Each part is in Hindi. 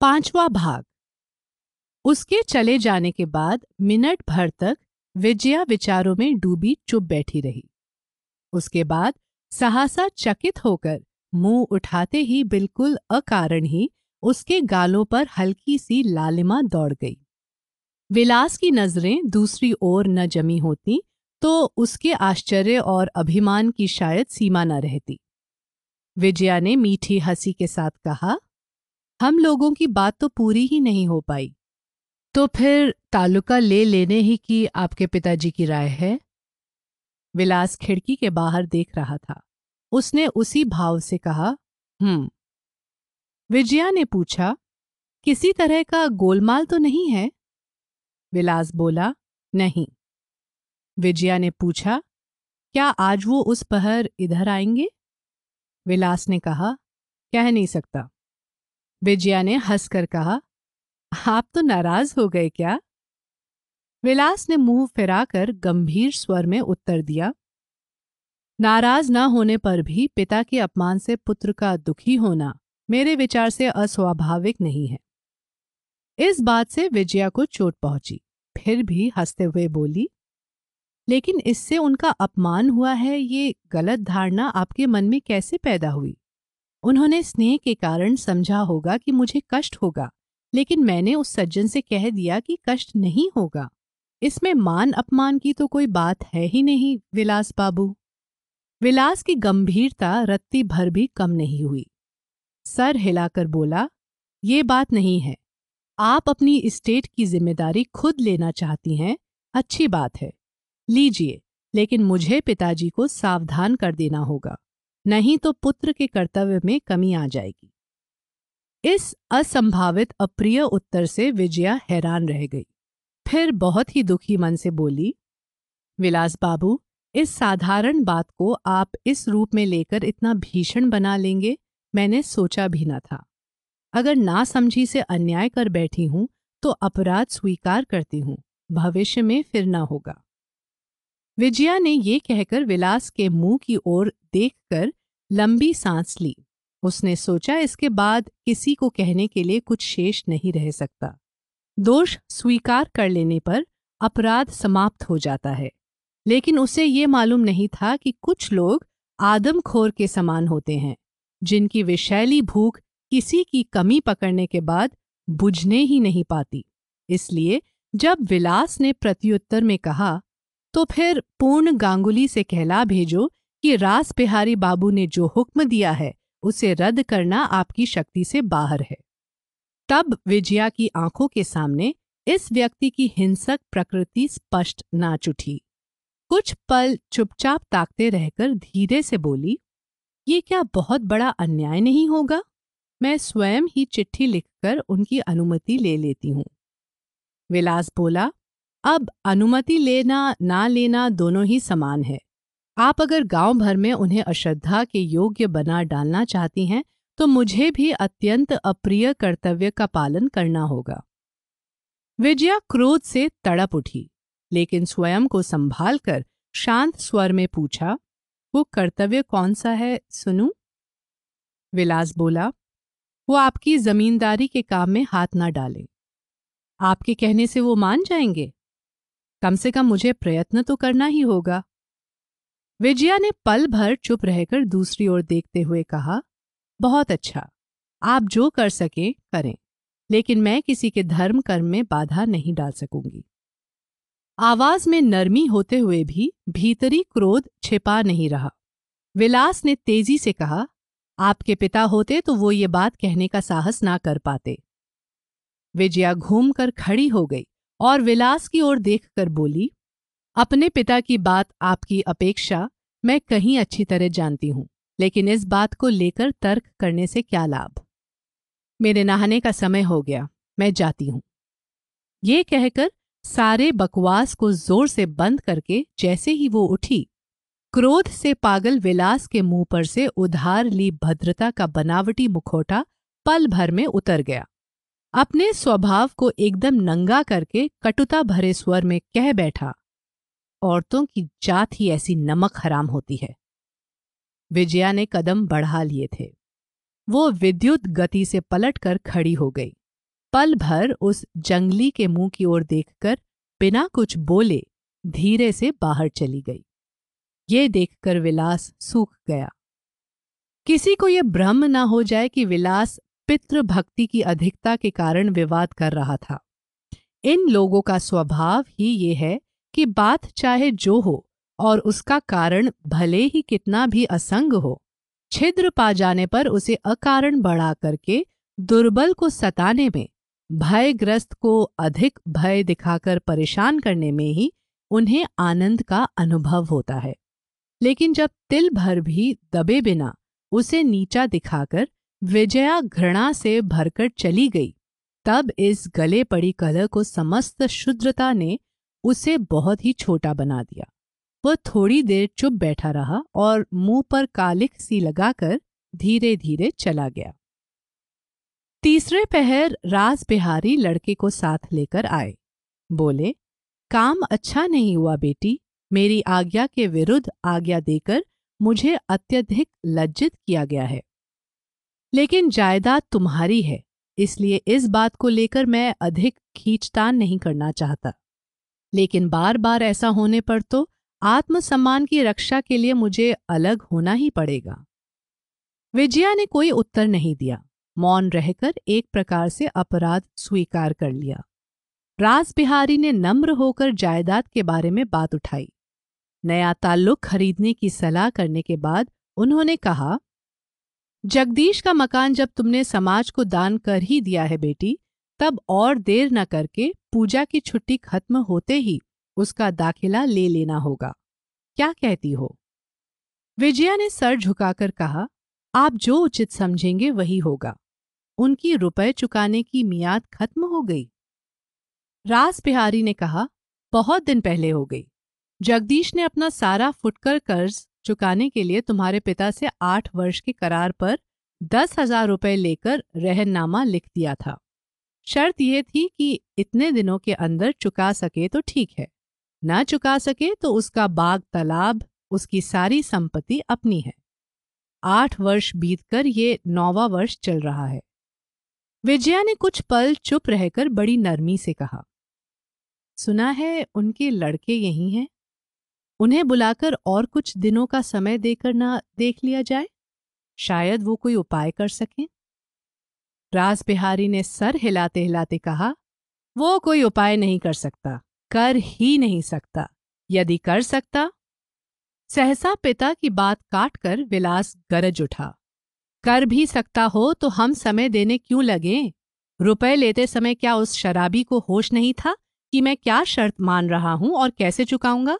पांचवा भाग। उसके चले जाने के बाद मिनट भर तक विजया विचारों में डूबी चुप बैठी रही। उसके बाद सहासा चकित होकर मुँह उठाते ही बिल्कुल अकारण ही उसके गालों पर हल्की सी लालिमा दौड़ गई। विलास की नज़रें दूसरी ओर न जमी होती तो उसके आश्चर्य और अभिमान की शायद सीमा न रहती। विजया ने मीठी हँसी के साथ कहा हम लोगों की बात तो पूरी ही नहीं हो पाई। तो फिर तालुका ले लेने ही की आपके पिताजी की राय है? विलास खिड़की के बाहर देख रहा था। उसने उसी भाव से कहा हम्म। विजया ने पूछा, किसी तरह का गोलमाल तो नहीं है? विलास बोला, नहीं। विजया ने पूछा, क्या आज वो उस पहर इधर आएँगे? विलास ने कहा, कह नहीं सकता। विजया ने हंसकर कहा, आप तो नाराज़ हो गए क्या? विलास ने मुँह फिराकर गंभीर स्वर में उत्तर दिया, नाराज़ न होने पर भी पिता के अपमान से पुत्र का दुखी होना मेरे विचार से अस्वाभाविक नहीं है। इस बात से विजया को चोट पहुँची, फिर भी हँसते हुए बोली, लेकिन इससे उनका अपमान हुआ है, ये गलत धारणा आपके मन में कैसे पैदा हुई? उन्होंने स्नेह के कारण समझा होगा कि मुझे कष्ट होगा, लेकिन मैंने उस सज्जन से कह दिया कि कष्ट नहीं होगा। इसमें मान अपमान की तो कोई बात है ही नहीं, विलास बाबू। विलास की गंभीरता रत्ती भर भी कम नहीं हुई। सर हिलाकर बोला, ये बात नहीं है। आप अपनी स्टेट की ज़िम्मेदारी खुद लेना चाहती हैं, अच्छी बात है। लीजिए, लेकिन मुझे पिताजी को सावधान कर देना होगा। नहीं तो पुत्र के कर्तव्य में कमी आ जाएगी। इस असंभावित अप्रिय उत्तर से विजया हैरान रह गई। फिर बहुत ही दुखी मन से बोली, विलास बाबू, इस साधारण बात को आप इस रूप में लेकर इतना भीषण बना लेंगे, मैंने सोचा भी न था। अगर ना समझी से अन्याय कर बैठी हूँ तो अपराध स्वीकार करती हूँ, भविष्य में फिर न होगा। विजया ने ये कहकर विलास के मुँह की ओर देखकर लंबी सांस ली। उसने सोचा इसके बाद किसी को कहने के लिए कुछ शेष नहीं रह सकता। दोष स्वीकार कर लेने पर अपराध समाप्त हो जाता है। लेकिन उसे ये मालूम नहीं था कि कुछ लोग आदमखोर के समान होते हैं, जिनकी विषैली भूख किसी की कमी पकड़ने के बाद बुझने ही नहीं पाती। इसलिए जब विलास ने प्रत्युत्तर में कहा तो फिर पूर्ण गांगुली से कहला भेजो कि रास बिहारी बाबू ने जो हुक्म दिया है, उसे रद्द करना आपकी शक्ति से बाहर है। तब विजया की आँखों के सामने इस व्यक्ति की हिंसक प्रकृति स्पष्ट नाच उठी कुछ पल चुपचाप ताकते रहकर धीरे से बोली, ये क्या बहुत बड़ा अन्याय नहीं होगा? मैं स्वयं ही चिट्ठी लिखकर उनकी अनुमति ले लेती हूँ। विलास बोला, अब अनुमति लेना, ना लेना दोनों ही समान है। आप अगर गाँव भर में उन्हें अश्रद्धा के योग्य बना डालना चाहती हैं तो मुझे भी अत्यंत अप्रिय कर्तव्य का पालन करना होगा। विजया क्रोध से तड़प उठी, लेकिन स्वयं को संभाल कर शांत स्वर में पूछा, वो कर्तव्य कौन सा है, सुनू? विलास बोला, वो आपकी जमींदारी के काम में हाथ ना डाले। आपके कहने से वो मान जाएँगे? कम से कम मुझे प्रयत्न तो करना ही होगा। विजया ने पल भर चुप रहकर दूसरी ओर देखते हुए कहा, बहुत अच्छा आप जो कर सके, करें, लेकिन मैं किसी के धर्म कर्म में बाधा नहीं डाल सकूँगी। आवाज़ में नरमी होते हुए भी भीतरी क्रोध छिपा नहीं रहा। विलास ने तेज़ी से कहा, आपके पिता होते तो वो ये बात कहने का साहस ना कर पाते। विजया घूमकर खड़ी हो गई और विलास की ओर देखकर बोली, अपने पिता की बात आपकी अपेक्षा मैं कहीं अच्छी तरह जानती हूँ, लेकिन इस बात को लेकर तर्क करने से क्या लाभ? मेरे नहाने का समय हो गया, मैं जाती हूँ। ये कहकर सारे बकवास को ज़ोर से बंद करके जैसे ही वो उठी, क्रोध से पागल विलास के मुँह पर से उधार ली भद्रता का बनावटी मुखोटा पल भर में उतर गया। अपने स्वभाव को एकदम नंगा करके कटुता भरे स्वर में कह बैठा औरतों की जात ही ऐसी नमक हराम होती है। विजया ने कदम बढ़ा लिए थे। वो विद्युत गति से पलटकर खड़ी हो गई। पल भर उस जंगली के मुँह की ओर देखकर बिना कुछ बोले धीरे से बाहर चली गई। ये देखकर विलास सूख गया। किसी को यह भ्रम न हो जाए कि विलास पितृभक्ति की अधिकता के कारण विवाद कर रहा था। इन लोगों का स्वभाव ही ये है कि बात चाहे जो हो, और उसका कारण भले ही कितना भी असंग हो, छिद्र पा जाने पर उसे अकारण बढ़ा करके दुर्बल को सताने में, भयग्रस्त को अधिक भय दिखाकर परेशान करने में ही उन्हें आनंद का अनुभव होता है। लेकिन जब तिल भर भी दबे बिना उसे नीचा दिखाकर विजया घृणा से भरकर चली गई, तब इस गले पड़ी कलह को समस्त शुद्रता ने उसे बहुत ही छोटा बना दिया। वह थोड़ी देर चुप बैठा रहा और मुँह पर कालिक सी लगाकर धीरे धीरे चला गया। तीसरे पहर राज बिहारी लड़के को साथ लेकर आए। बोले, काम अच्छा नहीं हुआ बेटी। मेरी आज्ञा के विरुद्ध आज्ञा देकर मुझे अत्यधिक लज्जित किया गया है। लेकिन जायदाद तुम्हारी है, इसलिए इस बात को लेकर मैं अधिक खींचतान नहीं करना चाहता। लेकिन बार बार ऐसा होने पर तो आत्मसम्मान की रक्षा के लिए मुझे अलग होना ही पड़ेगा। विजया ने कोई उत्तर नहीं दिया। मौन रहकर एक प्रकार से अपराध स्वीकार कर लिया। राज बिहारी ने नम्र होकर जायदाद के बारे में बात उठाई। नया ताल्लुक खरीदने की सलाह करने के बाद उन्होंने कहा, जगदीश का मकान जब तुमने समाज को दान कर ही दिया है बेटी, तब और देर न करके पूजा की छुट्टी खत्म होते ही उसका दाखिला ले लेना होगा। क्या कहती हो? विजया ने सर झुकाकर कहा, आप जो उचित समझेंगे वही होगा। उनकी रुपए चुकाने की मियाद खत्म हो गई। रास बिहारी ने कहा, बहुत दिन पहले हो गई। जगदीश ने अपना सारा फुटकर कर्ज चुकाने के लिए तुम्हारे पिता से आठ वर्ष के करार पर दस हज़ार रुपये लेकर रहननामा लिख दिया था। शर्त यह थी कि इतने दिनों के अंदर चुका सके तो ठीक है। न चुका सके तो उसका बाग तालाब, उसकी सारी संपत्ति अपनी है। आठ वर्ष बीतकर ये नौवा वर्ष चल रहा है। विजया ने कुछ पल चुप रहकर बड़ी नरमी से कहा, सुना है उनके लड़के यही हैं? उन्हें बुलाकर और कुछ दिनों का समय देकर ना देख लिया जाए? शायद वो कोई उपाय कर सकें? राज बिहारी ने सर हिलाते हिलाते कहा, वो कोई उपाय नहीं कर सकता, कर ही नहीं सकता। यदि कर सकता? सहसा पिता की बात काटकर विलास गरज उठा, कर भी सकता हो तो हम समय देने क्यों लगे? रुपए लेते समय क्या उस शराबी को होश नहीं था कि मैं क्या शर्त मान रहा हूँ और कैसे चुकाऊँगा?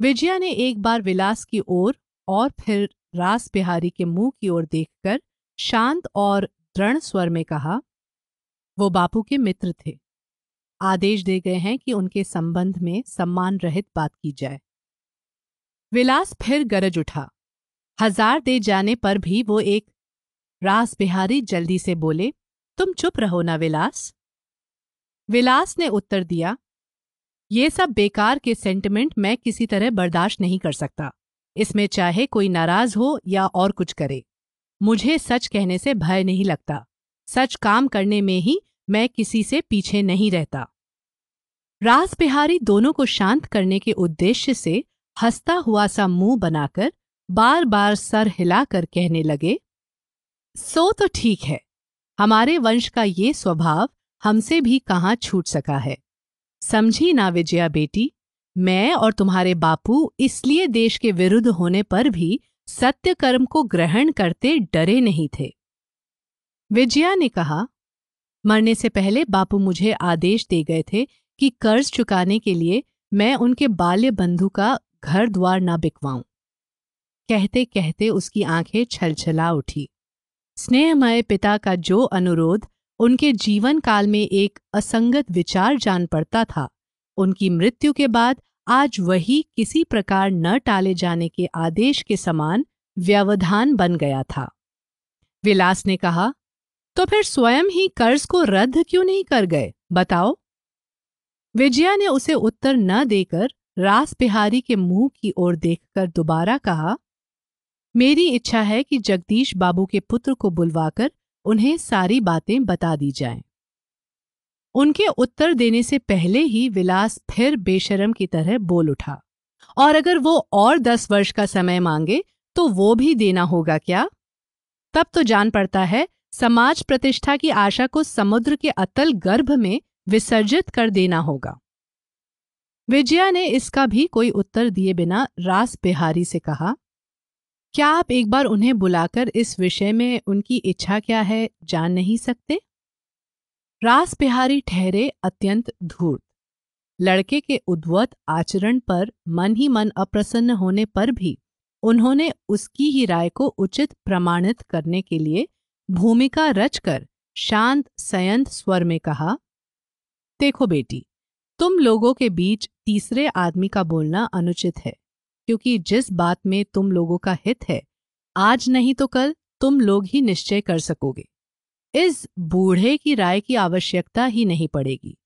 विजया ने एक बार विलास की ओर और फिर रास बिहारी के मुँह की ओर देखकर शांत और दृढ़ स्वर में कहा, वो बापू के मित्र थे। आदेश दे गए हैं कि उनके संबंध में सम्मान रहित बात की जाए। विलास फिर गरज उठा। हज़ार दे जाने पर भी वो एक रास बिहारी जल्दी से बोले, तुम चुप रहो ना विलास। विलास ने उत्तर दिया, ये सब बेकार के सेंटिमेंट मैं किसी तरह बर्दाश्त नहीं कर सकता। इसमें चाहे कोई नाराज़ हो या और कुछ करे। मुझे सच कहने से भय नहीं लगता। सच काम करने में ही मैं किसी से पीछे नहीं रहता। रास बिहारी दोनों को शांत करने के उद्देश्य से हंसता हुआ सा मुँह बनाकर बार बार सर हिलाकर कहने लगे, सो तो ठीक है। हमारे वंश का ये स्वभाव हमसे भी कहाँ छूट सका है। समझी ना विजया बेटी, मैं और तुम्हारे बापू इसलिए देश के विरुद्ध होने पर भी सत्य कर्म को ग्रहण करते डरे नहीं थे। विजया ने कहा, मरने से पहले बापू मुझे आदेश दे गए थे कि कर्ज चुकाने के लिए मैं उनके बाल्य बंधु का घर द्वार न बिकवाऊं। कहते कहते उसकी आँखें छलछला उठी। स्नेहमय पिता का जो अनुरोध उनके जीवन काल में एक असंगत विचार जान पड़ता था, उनकी मृत्यु के बाद आज वही किसी प्रकार न टाले जाने के आदेश के समान व्यवधान बन गया था। विलास ने कहा तो फिर स्वयं ही कर्ज को रद्द क्यों नहीं कर गए? बताओ। विजया ने उसे उत्तर न देकर रास बिहारी के मुँह की ओर देखकर दोबारा कहा, मेरी इच्छा है कि जगदीश बाबू के पुत्र को बुलवाकर उन्हें सारी बातें बता दी जाएँ। उनके उत्तर देने से पहले ही विलास फिर बेशरम की तरह बोल उठा। और अगर वो और दस वर्ष का समय मांगे तो वो भी देना होगा क्या? तब तो जान पड़ता है, समाज प्रतिष्ठा की आशा को समुद्र के अतल गर्भ में विसर्जित कर देना होगा। विजया ने इसका भी कोई उत्तर दिए बिना रास बिहारी से कहा, क्या आप एक बार उन्हें बुलाकर इस विषय में उनकी इच्छा क्या है जान नहीं सकते? रास बिहारी ठहरे अत्यंत धूर्त। लड़के के उद्वत आचरण पर मन ही मन अप्रसन्न होने पर भी उन्होंने उसकी ही राय को उचित प्रमाणित करने के लिए भूमिका रचकर शांत, संयंत स्वर में कहा, देखो बेटी, तुम लोगों के बीच तीसरे आदमी का बोलना अनुचित है, क्योंकि जिस बात में तुम लोगों का हित है, आज नहीं तो कल तुम लोग ही निश्चय कर सकोगे। इस बूढ़े की राय की आवश्यकता ही नहीं पड़ेगी।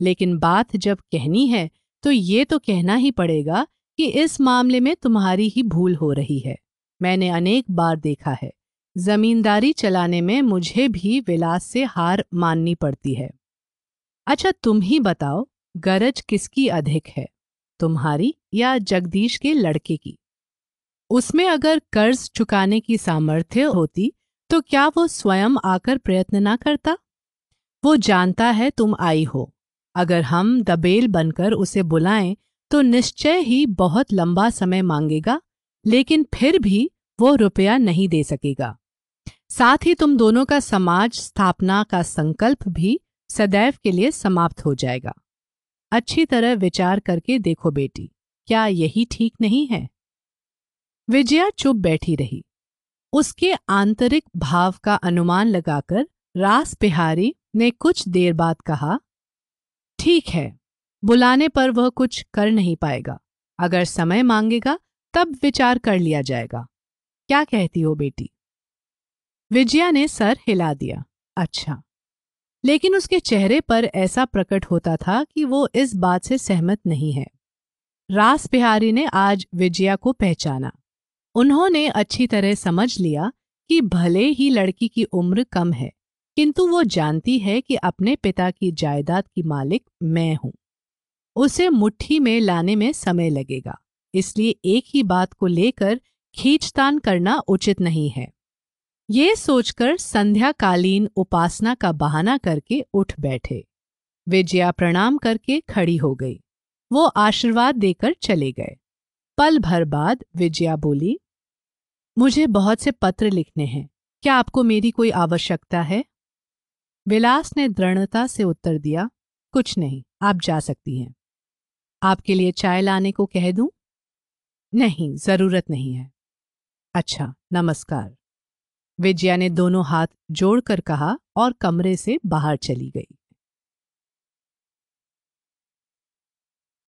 लेकिन बात जब कहनी है तो ये तो कहना ही पड़ेगा कि इस मामले में तुम्हारी ही भूल हो रही है। मैंने अनेक बार देखा है। जमींदारी चलाने में मुझे भी विलास से हार माननी पड़ती है। अच्छा तुम ही बताओ, गरज किसकी अधिक है, तुम्हारी या जगदीश के लड़के की? उसमें अगर कर्ज चुकाने की सामर्थ्य होती तो क्या वो स्वयं आकर प्रयत्न ना करता? वो जानता है तुम आई हो। अगर हम दबेल बनकर उसे बुलाएँ तो निश्चय ही बहुत लंबा समय मांगेगा, लेकिन फिर भी वो रुपया नहीं दे सकेगा। साथ ही तुम दोनों का समाज स्थापना का संकल्प भी सदैव के लिए समाप्त हो जाएगा। अच्छी तरह विचार करके देखो बेटी, क्या यही ठीक नहीं है? विजया चुप बैठी रही। उसके आंतरिक भाव का अनुमान लगाकर रास बिहारी ने कुछ देर बाद कहा, ठीक है, बुलाने पर वह कुछ कर नहीं पाएगा। अगर समय मांगेगा, तब विचार कर लिया जाएगा। क्या कहती हो बेटी? विजया ने सर हिला दिया अच्छा। लेकिन उसके चेहरे पर ऐसा प्रकट होता था कि वो इस बात से सहमत नहीं है। रास बिहारी ने आज विजया को पहचाना। उन्होंने अच्छी तरह समझ लिया कि भले ही लड़की की उम्र कम है, किंतु वो जानती है कि अपने पिता की जायदाद की मालिक मैं हूँ। उसे मुट्ठी में लाने में समय लगेगा, इसलिए एक ही बात को लेकर खींचतान करना उचित नहीं है। ये सोचकर संध्याकालीन उपासना का बहाना करके उठ बैठे। विजया प्रणाम करके खड़ी हो गई। वो आशीर्वाद देकर चले गए। पल भर बाद विजया बोली मुझे बहुत से पत्र लिखने हैं। क्या आपको मेरी कोई आवश्यकता है? विलास ने दृढ़ता से उत्तर दिया, कुछ नहीं, आप जा सकती हैं। आपके लिए चाय लाने को कह दूँ? नहीं, ज़रूरत नहीं है। अच्छा नमस्कार। विजया ने दोनों हाथ जोड़कर कहा और कमरे से बाहर चली गई।